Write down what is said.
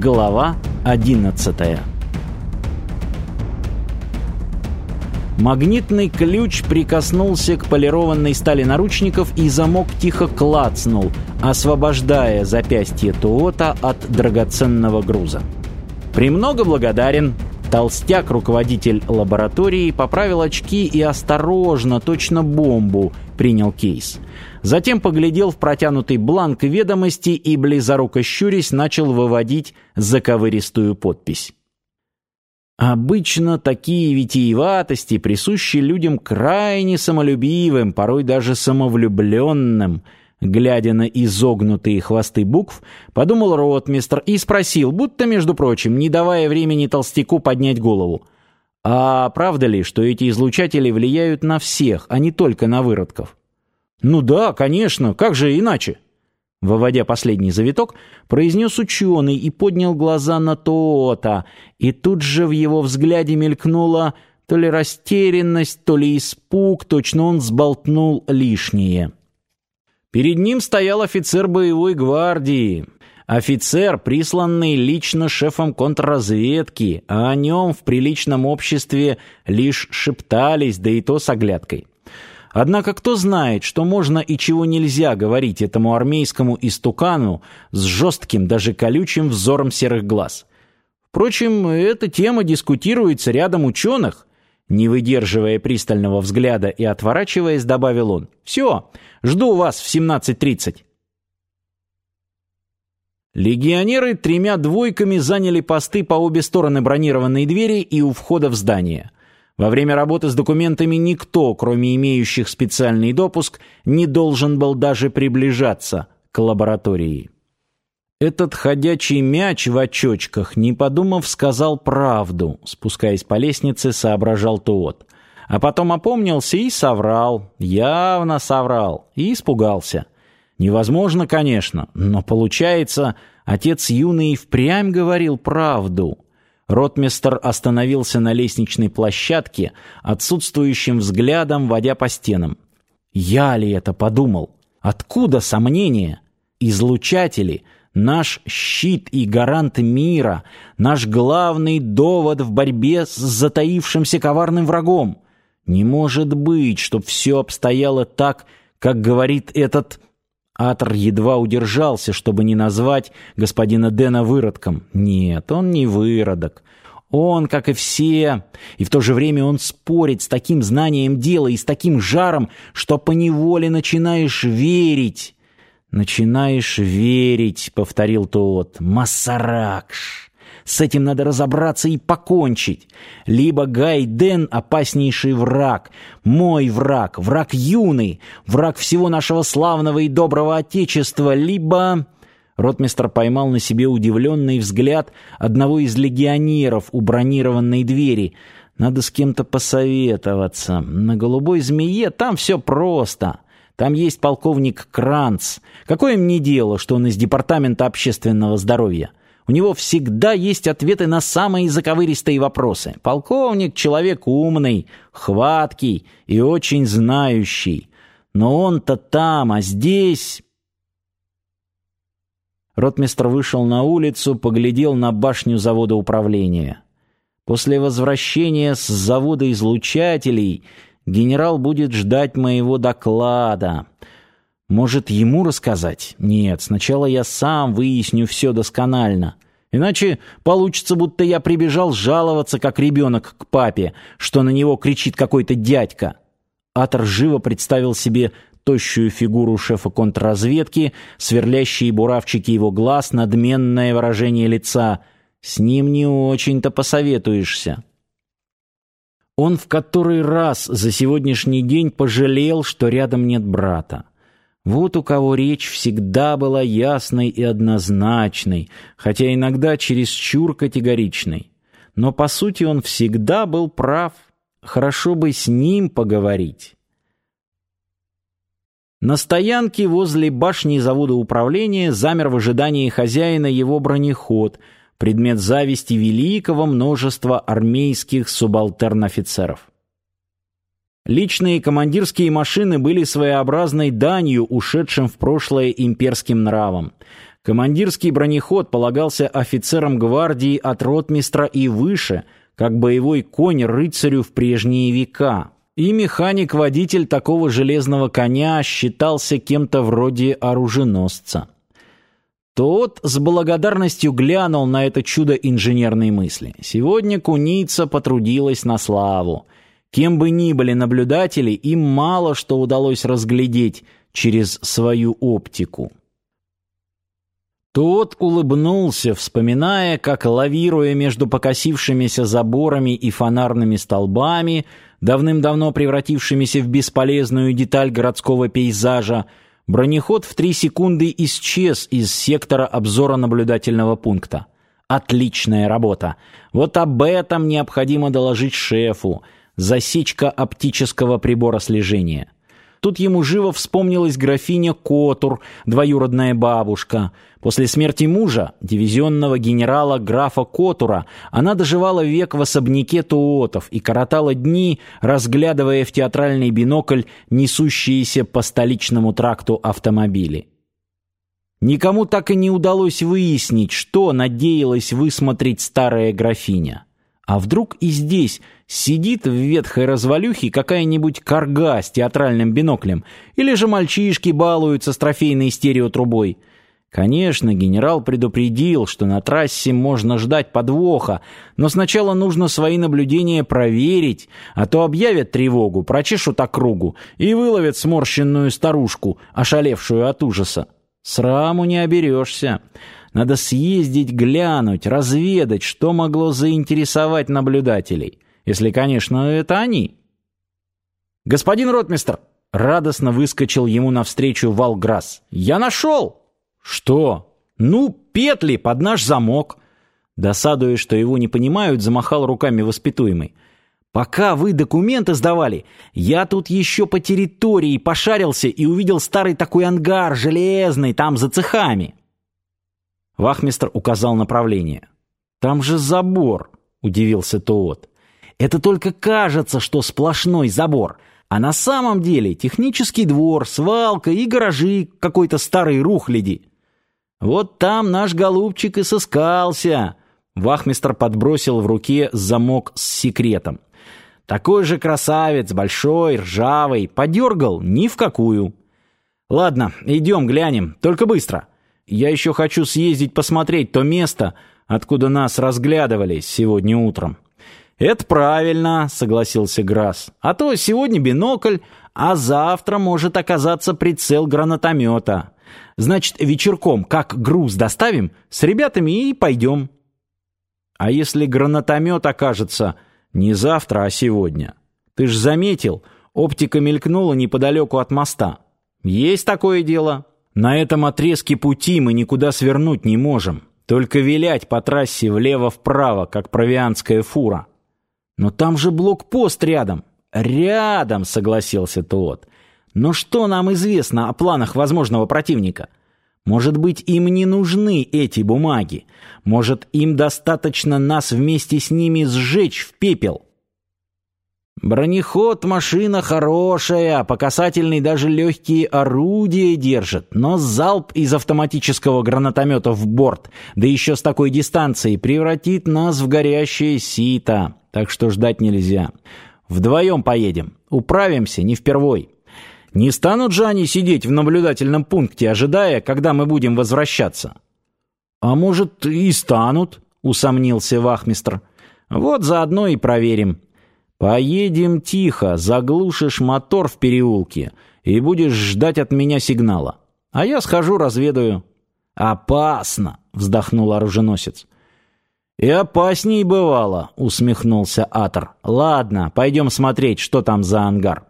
Глава 11 Магнитный ключ прикоснулся к полированной стали наручников, и замок тихо клацнул, освобождая запястье Туота от драгоценного груза. «Премного благодарен!» Толстяк, руководитель лаборатории, поправил очки и осторожно, точно бомбу, принял кейс. Затем поглядел в протянутый бланк ведомости и, близоруко щурясь, начал выводить заковыристую подпись. Обычно такие витиеватости присущи людям крайне самолюбивым, порой даже самовлюбленным. Глядя на изогнутые хвосты букв, подумал ротмистр и спросил, будто, между прочим, не давая времени толстяку поднять голову. «А правда ли, что эти излучатели влияют на всех, а не только на выродков?» «Ну да, конечно, как же иначе?» Выводя последний завиток, произнес ученый и поднял глаза на Тоота, и тут же в его взгляде мелькнула то ли растерянность, то ли испуг, точно он сболтнул лишнее. Перед ним стоял офицер боевой гвардии, офицер, присланный лично шефом контрразведки, а о нем в приличном обществе лишь шептались, да и то с оглядкой. Однако кто знает, что можно и чего нельзя говорить этому армейскому истукану с жестким, даже колючим взором серых глаз. Впрочем, эта тема дискутируется рядом ученых. Не выдерживая пристального взгляда и отворачиваясь, добавил он. «Все, жду вас в 17.30». Легионеры тремя двойками заняли посты по обе стороны бронированной двери и у входа в здание – во время работы с документами никто, кроме имеющих специальный допуск, не должен был даже приближаться к лаборатории. Этот ходячий мяч в очочках, не подумав, сказал правду, спускаясь по лестнице, соображал Туот. А потом опомнился и соврал, явно соврал, и испугался. Невозможно, конечно, но получается, отец юный впрямь говорил правду. Ротмистр остановился на лестничной площадке, отсутствующим взглядом водя по стенам. «Я ли это подумал? Откуда сомнения? Излучатели — наш щит и гарант мира, наш главный довод в борьбе с затаившимся коварным врагом. Не может быть, чтоб все обстояло так, как говорит этот Атор едва удержался, чтобы не назвать господина Дэна выродком. Нет, он не выродок. Он, как и все, и в то же время он спорит с таким знанием дела и с таким жаром, что поневоле начинаешь верить. «Начинаешь верить», — повторил тот, — «Массаракш». С этим надо разобраться и покончить. Либо Гайден — опаснейший враг, мой враг, враг юный, враг всего нашего славного и доброго Отечества, либо... Ротмистр поймал на себе удивленный взгляд одного из легионеров у бронированной двери. Надо с кем-то посоветоваться. На голубой змее там все просто. Там есть полковник Кранц. Какое мне дело, что он из департамента общественного здоровья? У него всегда есть ответы на самые заковыристые вопросы. Полковник — человек умный, хваткий и очень знающий. Но он-то там, а здесь... Ротмистр вышел на улицу, поглядел на башню завода управления. После возвращения с завода излучателей генерал будет ждать моего доклада. Может, ему рассказать? Нет, сначала я сам выясню все досконально. Иначе получится, будто я прибежал жаловаться, как ребенок, к папе, что на него кричит какой-то дядька. Атор живо представил себе тощую фигуру шефа контрразведки, сверлящие буравчики его глаз, надменное выражение лица. С ним не очень-то посоветуешься. Он в который раз за сегодняшний день пожалел, что рядом нет брата. Вот у кого речь всегда была ясной и однозначной, хотя иногда чересчур категоричной. Но по сути он всегда был прав. Хорошо бы с ним поговорить. На стоянке возле башни завода управления замер в ожидании хозяина его бронеход, предмет зависти великого множества армейских субалтерн-офицеров. Личные командирские машины были своеобразной данью ушедшим в прошлое имперским нравам. Командирский бронеход полагался офицерам гвардии от ротмистра и выше, как боевой конь рыцарю в прежние века. И механик-водитель такого железного коня считался кем-то вроде оруженосца. Тот с благодарностью глянул на это чудо инженерной мысли. Сегодня куница потрудилась на славу. Кем бы ни были наблюдатели, им мало что удалось разглядеть через свою оптику. Тот улыбнулся, вспоминая, как, лавируя между покосившимися заборами и фонарными столбами, давным-давно превратившимися в бесполезную деталь городского пейзажа, бронеход в три секунды исчез из сектора обзора наблюдательного пункта. Отличная работа. Вот об этом необходимо доложить шефу. Засечка оптического прибора слежения. Тут ему живо вспомнилась графиня Котур, двоюродная бабушка. После смерти мужа, дивизионного генерала графа Котура, она доживала век в особняке Туотов и коротала дни, разглядывая в театральный бинокль несущиеся по столичному тракту автомобили. Никому так и не удалось выяснить, что надеялась высмотреть старая графиня. А вдруг и здесь сидит в ветхой развалюхе какая-нибудь карга с театральным биноклем, или же мальчишки балуются с трофейной стереотрубой. Конечно, генерал предупредил, что на трассе можно ждать подвоха, но сначала нужно свои наблюдения проверить, а то объявят тревогу, прочешут округу и выловят сморщенную старушку, ошалевшую от ужаса. Сраму не оберешься. Надо съездить, глянуть, разведать, что могло заинтересовать наблюдателей. Если, конечно, это они. «Господин ротмистр!» — радостно выскочил ему навстречу Валграсс. «Я нашел!» «Что?» «Ну, петли под наш замок!» Досадуя, что его не понимают, замахал руками воспитуемый. «Пока вы документы сдавали, я тут еще по территории пошарился и увидел старый такой ангар железный, там за цехами». Вахмистр указал направление. «Там же забор», — удивился Тоот. «Это только кажется, что сплошной забор, а на самом деле технический двор, свалка и гаражи какой-то старой рухляди. Вот там наш голубчик и сыскался». Вахмистр подбросил в руке замок с секретом. «Такой же красавец, большой, ржавый, подергал ни в какую». «Ладно, идем глянем, только быстро». Я еще хочу съездить посмотреть то место, откуда нас разглядывали сегодня утром». «Это правильно», — согласился Грасс. «А то сегодня бинокль, а завтра может оказаться прицел гранатомета. Значит, вечерком, как груз доставим, с ребятами и пойдем». «А если гранатомет окажется не завтра, а сегодня? Ты ж заметил, оптика мелькнула неподалеку от моста. Есть такое дело». На этом отрезке пути мы никуда свернуть не можем, только вилять по трассе влево-вправо, как провианская фура. Но там же блокпост рядом. Рядом, согласился тот. Но что нам известно о планах возможного противника? Может быть, им не нужны эти бумаги? Может, им достаточно нас вместе с ними сжечь в пепел? Бронеход машина хорошая, по касательной даже легкие орудия держит, но залп из автоматического гранатомета в борт, да еще с такой дистанцией, превратит нас в горящее сито, так что ждать нельзя. Вдвоем поедем, управимся не впервой. Не станут же они сидеть в наблюдательном пункте, ожидая, когда мы будем возвращаться? А может, и станут, усомнился вахмистр. Вот заодно и проверим. «Поедем тихо, заглушишь мотор в переулке и будешь ждать от меня сигнала. А я схожу, разведаю». «Опасно!» — вздохнул оруженосец. «И опасней бывало», — усмехнулся Атор. «Ладно, пойдем смотреть, что там за ангар».